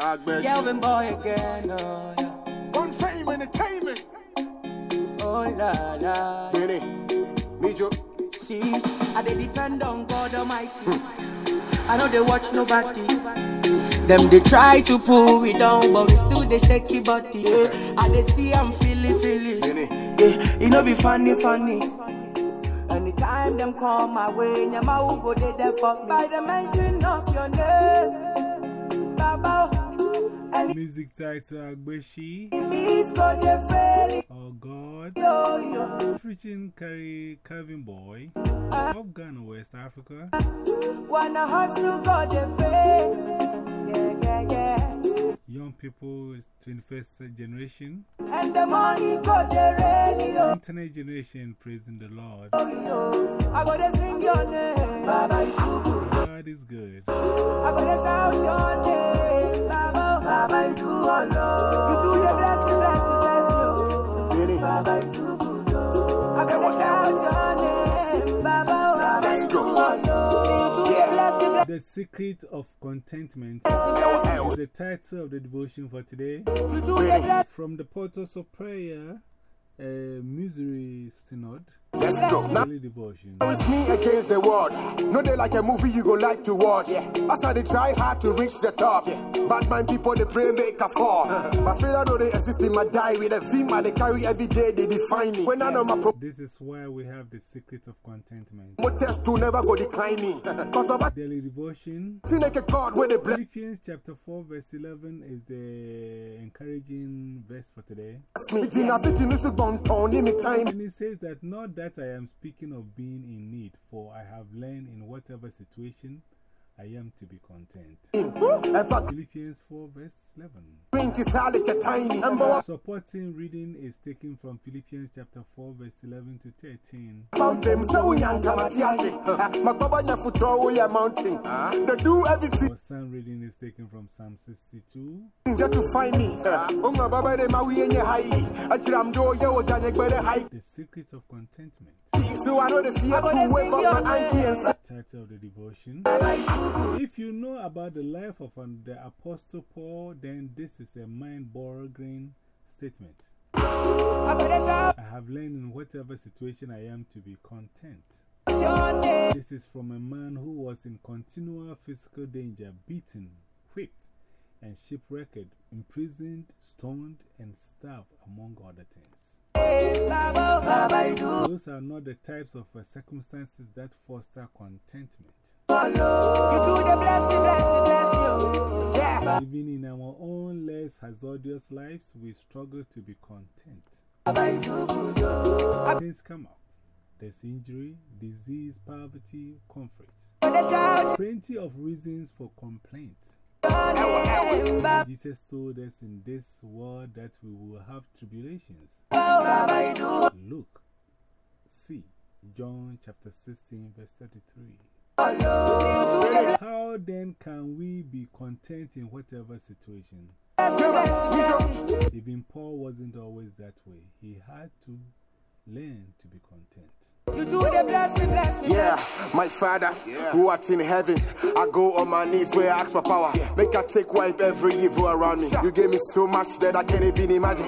Agbesi. Kelvin boy again, oh yeah. On fame entertainment. Oh la la. Benny. Mijo. See, I they depend on God Almighty. I know they watch nobody. Them they try to pull me down, but we still they shaky body. Yeah. I they see I'm feeling, feeling. Benny. Yeah, it no be funny, funny. Anytime them come my way, Nyama who go they there for me. By the mention of your name, Baba. And Music title Agbeshi. enemies go they fail. Oh God. Yo, yo. Preaching carry Calvin Boy uh-huh. of Ghana, West Africa. Wanna hustle, go they pay. Young people, 21st generation. And the money go the radio. Internet generation praising the Lord. I gotta sing your name. Baba. God is good. I gotta shout your name. Baba, Baba, you do all The Secret of Contentment me, bless me. is the title of the devotion for today. You do the bless From the Portals of Prayer, uh, Missouri Synod, Let's go. Now daily devotion. it's me against the world. No day like a movie you go like to watch. As I they try hard to reach the top. Bad mind people they pray make a fall. but feel I know they exist in my diary. The theme I they carry every day they define me. When I know my pro This is why we have the secret of contentment. test to never go declining. me. Cause of a Daily devotion. like God where they bless Philippians chapter 4, verse 11 is the encouraging verse for today. me. Tina biti nusu bon tony me time. And it says that not that I am speaking of being in need, for I have learned in whatever situation I am to be content. Philippians 4, verse 11. drink is all it's a tiny. And boy, Supporting reading is taken from Philippians chapter 4, verse 11 to 13. pump them so we ain't come at yashi. My baba na foot throw away a mountain. They do everything For some reading is taken from Psalm 62. to find me. Oh my baba de ma we any highly. I tram do ya o danye gbere high. The secret of contentment. So I know the fear to wave up my auntie and say. Title of the devotion. If you know about the life of the Apostle Paul, then this is a mind boggling statement. I have learned in whatever situation I am to be content. This is from a man who was in continual physical danger, beaten, whipped, and shipwrecked, imprisoned, stoned, and starved, among other things. Baba, Baba, you do Those are not the types of uh, circumstances that foster contentment. Even in our own less hazardous lives, we struggle to be content. Baba, you too good. Things come up. There's injury, disease, poverty, conflict. I gotta shout Plenty of reasons for complaint. Jesus told us in this world that we will have tribulations. Look, see, John chapter 16, verse 33. all love. You do the bless How then can we be content in whatever situation? Even Paul wasn't always that way. He had to learn to be content. You do the bless me, bless me. Yeah, my father, who art in heaven, I go on my knees where I ask for power. Make I take wipe every evil around me. You gave me so much that I can't even imagine.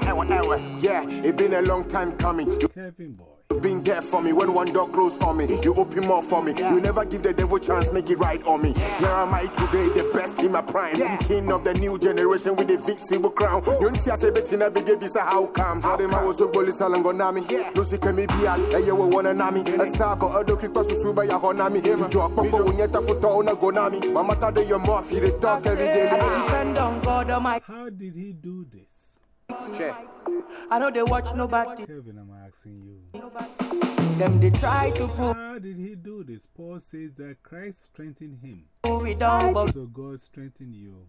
Yeah, it's been a long time coming. You Kevin Boy. been there for me when one door closed on me. You open more for me. You never give the devil chance, make it right on me. Here am I today, the best in my prime. King of the new generation with the invincible crown. You don't see us a bit in every day, this is how come. How the man was so bully salangonami. Lucy can me be at a year one nami. A savo, a doki pasu suba ya honami. You drop papa when yet a foot on a gonami. Mama tada your mouth, you talk every day. I depend on God How did he do this? I know they watch nobody. Kevin, I'm asking you. Them they try to pull How did he do this? Paul says that Christ strengthened him. me down, but So God strengthened you.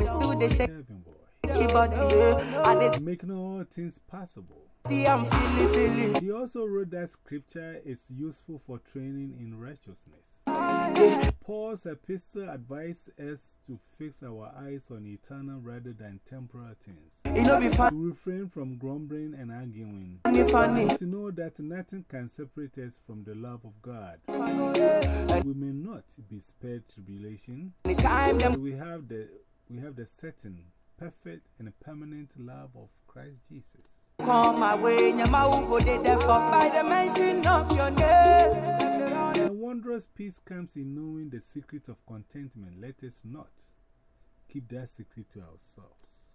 still they shake Kevin Boy. body. yeah. And they Making all things possible. See I'm feeling, feeling. He also wrote that scripture is useful for training in righteousness. Paul's epistle advised us to fix our eyes on eternal rather than temporal things, You know, be to refrain from grumbling and arguing, to know that nothing can separate us from the love of God. We may not be spared tribulation, we have the we have the certain, perfect, and permanent love of Christ Jesus. Come my way, Nyama go de default by the mention of your name. A wondrous peace comes in knowing the secret of contentment. Let us not keep that secret to ourselves.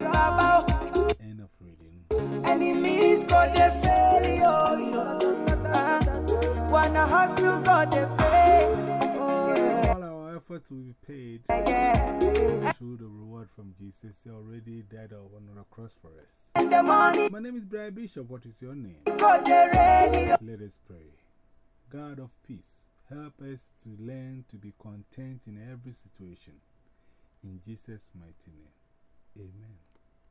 End of reading. Enemies got the failure. Wanna hustle, got the. Efforts will be paid through the reward from Jesus. He already died on the cross for us. My name is Brian Bishop. What is your name? Let us pray. God of peace, help us to learn to be content in every situation. In Jesus' mighty name. Amen.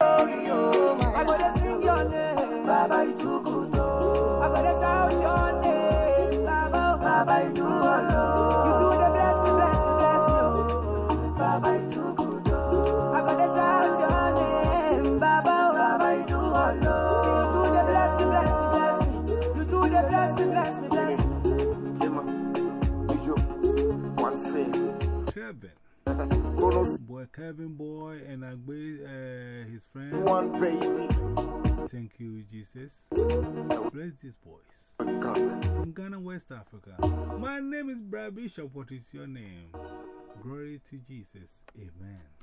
I gotta sing your name. Baba. I gotta shout your name. Baba, Baba, Kevin. Boy, Kevin Boy, and Agbe, uh, his friend. one baby. Thank you, Jesus. Bless these boys. From Ghana, West Africa. My name is Brad Bishop. What is your name? Glory to Jesus. Amen.